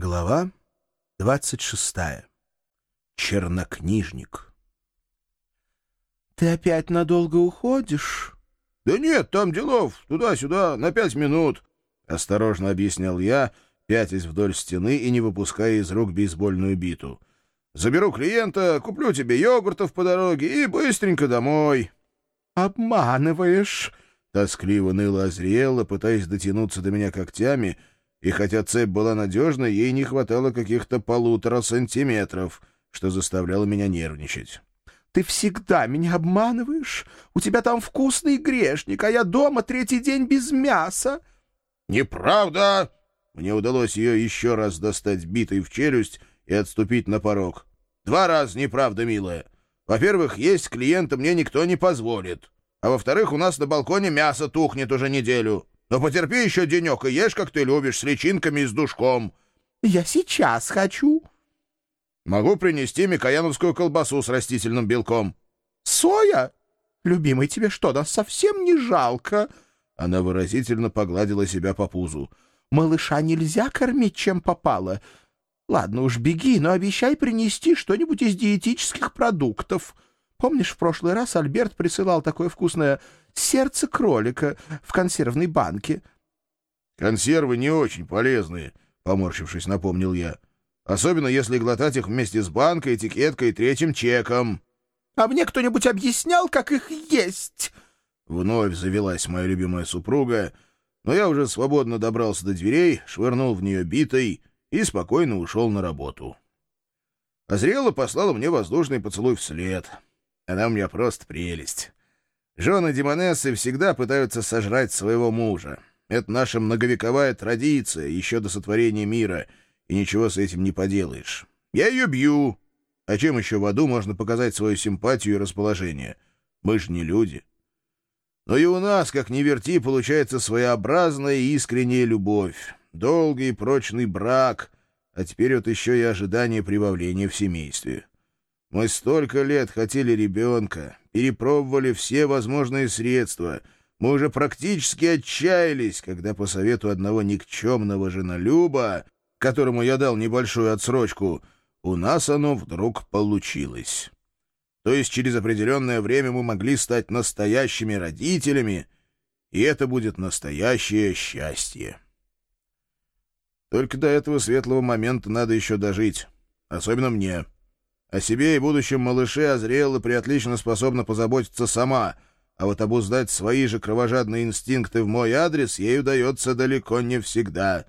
Глава 26. Чернокнижник. «Ты опять надолго уходишь?» «Да нет, там делов, туда-сюда, на пять минут», — осторожно объяснял я, пятясь вдоль стены и не выпуская из рук бейсбольную биту. «Заберу клиента, куплю тебе йогуртов по дороге и быстренько домой». «Обманываешь!» — тоскливо ныла Азриэла, пытаясь дотянуться до меня когтями — и хотя цепь была надежной, ей не хватало каких-то полутора сантиметров, что заставляло меня нервничать. «Ты всегда меня обманываешь. У тебя там вкусный грешник, а я дома третий день без мяса». «Неправда!» Мне удалось ее еще раз достать битой в челюсть и отступить на порог. «Два раза неправда, милая. Во-первых, есть клиента мне никто не позволит. А во-вторых, у нас на балконе мясо тухнет уже неделю. Но потерпи еще денек и ешь, как ты любишь, с личинками и с душком. — Я сейчас хочу. — Могу принести микояновскую колбасу с растительным белком. — Соя? Любимый, тебе что, да совсем не жалко? Она выразительно погладила себя по пузу. — Малыша нельзя кормить, чем попало. Ладно уж, беги, но обещай принести что-нибудь из диетических продуктов. Помнишь, в прошлый раз Альберт присылал такое вкусное сердце кролика в консервной банке. — Консервы не очень полезные, — поморщившись, напомнил я. — Особенно если глотать их вместе с банкой, этикеткой и третьим чеком. — А мне кто-нибудь объяснял, как их есть? Вновь завелась моя любимая супруга, но я уже свободно добрался до дверей, швырнул в нее битой и спокойно ушел на работу. Азриэла послала мне воздушный поцелуй вслед. Она у меня просто прелесть. Жены Демонессы всегда пытаются сожрать своего мужа. Это наша многовековая традиция, еще до сотворения мира, и ничего с этим не поделаешь. Я ее бью. А чем еще в аду можно показать свою симпатию и расположение? Мы же не люди. Но и у нас, как ни верти, получается своеобразная и искренняя любовь, долгий прочный брак, а теперь вот еще и ожидание прибавления в семействе. Мы столько лет хотели ребенка, перепробовали все возможные средства. Мы уже практически отчаялись, когда по совету одного никчемного женолюба, которому я дал небольшую отсрочку, у нас оно вдруг получилось. То есть через определенное время мы могли стать настоящими родителями, и это будет настоящее счастье. Только до этого светлого момента надо еще дожить, особенно мне. О себе и будущем малыше Азриэла приотлично способна позаботиться сама, а вот обуздать свои же кровожадные инстинкты в мой адрес ей удается далеко не всегда.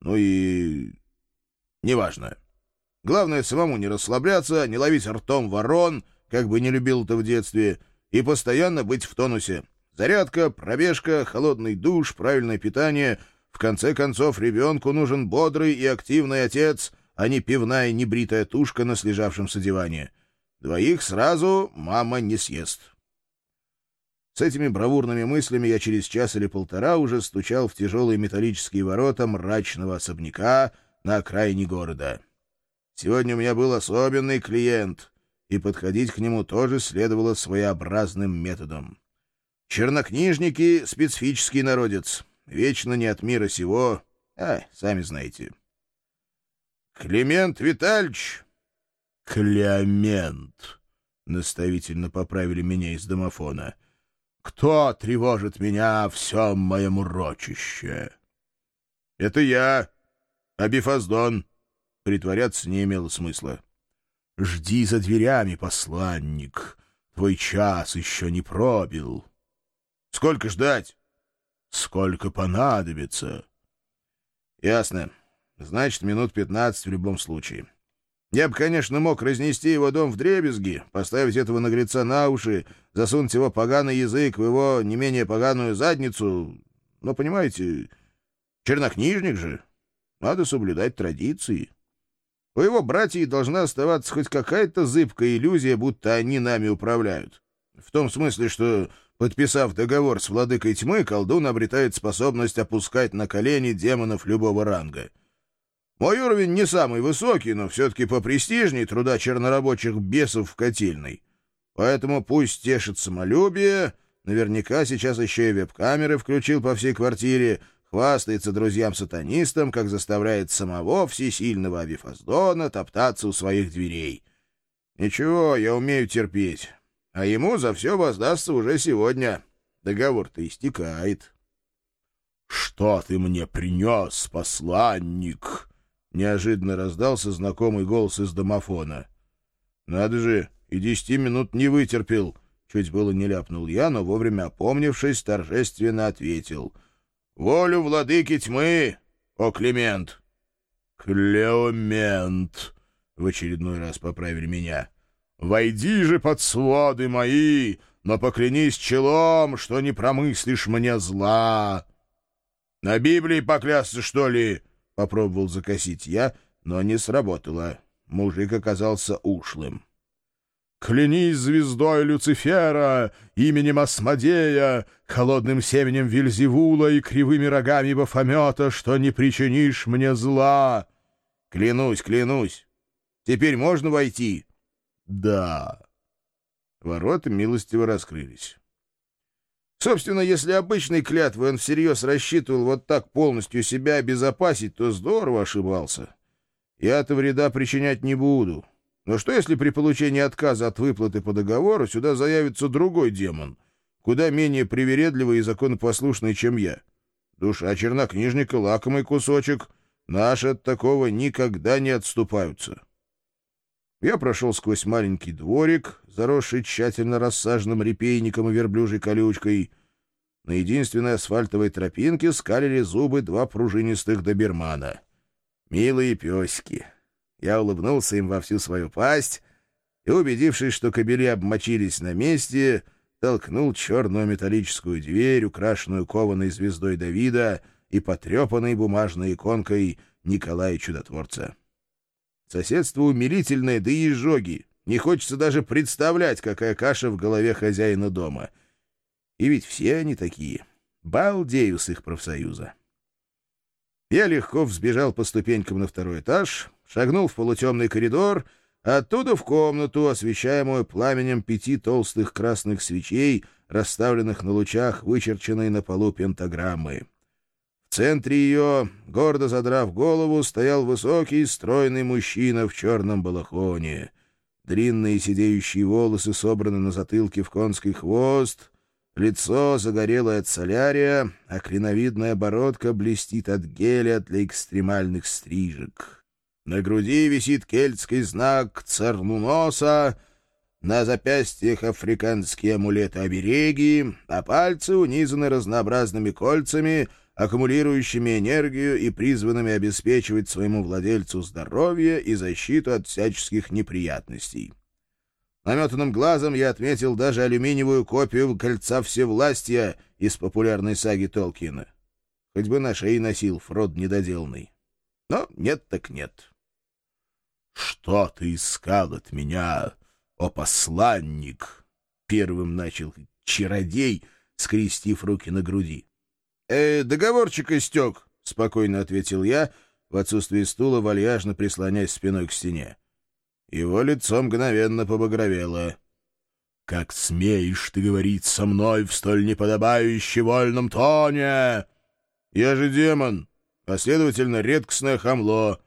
Ну и... неважно. Главное самому не расслабляться, не ловить ртом ворон, как бы не любил-то в детстве, и постоянно быть в тонусе. Зарядка, пробежка, холодный душ, правильное питание. В конце концов, ребенку нужен бодрый и активный отец — а не пивная небритая тушка на слежавшемся диване. Двоих сразу мама не съест. С этими бравурными мыслями я через час или полтора уже стучал в тяжелые металлические ворота мрачного особняка на окраине города. Сегодня у меня был особенный клиент, и подходить к нему тоже следовало своеобразным методом. Чернокнижники — специфический народец, вечно не от мира сего, а, сами знаете. Климент Витальевич. Клемент, наставительно поправили меня из домофона. Кто тревожит меня в всем моем урочище? Это я, Абифаздон. Притворяться не имело смысла. Жди за дверями, посланник. Твой час еще не пробил. Сколько ждать? Сколько понадобится? Ясно. Значит, минут пятнадцать в любом случае. Я бы, конечно, мог разнести его дом в дребезги, поставить этого наглеца на уши, засунуть его поганый язык в его не менее поганую задницу. Но, понимаете, чернокнижник же. Надо соблюдать традиции. У его братьев должна оставаться хоть какая-то зыбкая иллюзия, будто они нами управляют. В том смысле, что, подписав договор с владыкой тьмы, колдун обретает способность опускать на колени демонов любого ранга — мой уровень не самый высокий, но все-таки попрестижней труда чернорабочих бесов в котельной. Поэтому пусть тешит самолюбие, наверняка сейчас еще и веб-камеры включил по всей квартире, хвастается друзьям-сатанистам, как заставляет самого всесильного Авифаздона топтаться у своих дверей. Ничего, я умею терпеть, а ему за все воздастся уже сегодня. Договор-то истекает. — Что ты мне принес, посланник? — неожиданно раздался знакомый голос из домофона. — Надо же, и десяти минут не вытерпел. Чуть было не ляпнул я, но вовремя опомнившись, торжественно ответил. — Волю владыки тьмы, о Климент! — Клеомент! — в очередной раз поправили меня. — Войди же под своды мои, но поклянись челом, что не промыслишь мне зла. — На Библии поклясться, что ли? —— попробовал закосить я, но не сработало. Мужик оказался ушлым. «Клянись звездой Люцифера, именем Асмодея, холодным семенем Вильзевула и кривыми рогами Бафомета, что не причинишь мне зла!» «Клянусь, клянусь! Теперь можно войти?» «Да». Ворота милостиво раскрылись. Собственно, если обычной клятвой он всерьез рассчитывал вот так полностью себя обезопасить, то здорово ошибался. Я-то вреда причинять не буду. Но что, если при получении отказа от выплаты по договору сюда заявится другой демон, куда менее привередливый и законопослушный, чем я? Душа чернокнижника — лакомый кусочек. Наши от такого никогда не отступаются. Я прошел сквозь маленький дворик, заросший тщательно рассаженным репейником и верблюжей колючкой. На единственной асфальтовой тропинке скалили зубы два пружинистых добермана. Милые песики. Я улыбнулся им во всю свою пасть и, убедившись, что кобели обмочились на месте, толкнул черную металлическую дверь, украшенную кованой звездой Давида и потрепанной бумажной иконкой Николая Чудотворца. Соседство умилительное, да и изжоги. Не хочется даже представлять, какая каша в голове хозяина дома. И ведь все они такие. Балдею с их профсоюза. Я легко взбежал по ступенькам на второй этаж, шагнул в полутемный коридор, оттуда в комнату, освещаемую пламенем пяти толстых красных свечей, расставленных на лучах, вычерченной на полу пентаграммы. В центре ее, гордо задрав голову, стоял высокий, стройный мужчина в черном балахоне. Длинные сидеющие волосы собраны на затылке в конский хвост, лицо загорелое от солярия, а клиновидная бородка блестит от геля для экстремальных стрижек. На груди висит кельтский знак цернуноса, на запястьях африканские амулеты-обереги, а пальцы унизаны разнообразными кольцами — аккумулирующими энергию и призванными обеспечивать своему владельцу здоровье и защиту от всяческих неприятностей. Наметанным глазом я отметил даже алюминиевую копию кольца всевластия из популярной саги Толкина. Хоть бы на шее носил Фрод недоделанный. Но нет так нет. — Что ты искал от меня, о посланник? — первым начал чародей, скрестив руки на груди. «Э, договорчик истек», — спокойно ответил я, в отсутствие стула вальяжно прислоняясь спиной к стене. Его лицо мгновенно побагровело. «Как смеешь ты говорить со мной в столь неподобающе вольном тоне?» «Я же демон, а, следовательно, редкостное хамло.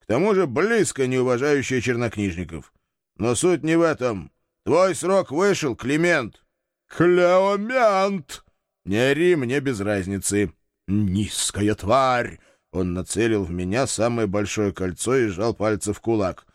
К тому же близко не уважающее чернокнижников. Но суть не в этом. Твой срок вышел, Климент». «Клеомент!» Не ори, мне без разницы. Низкая тварь! Он нацелил в меня самое большое кольцо и сжал пальцы в кулак.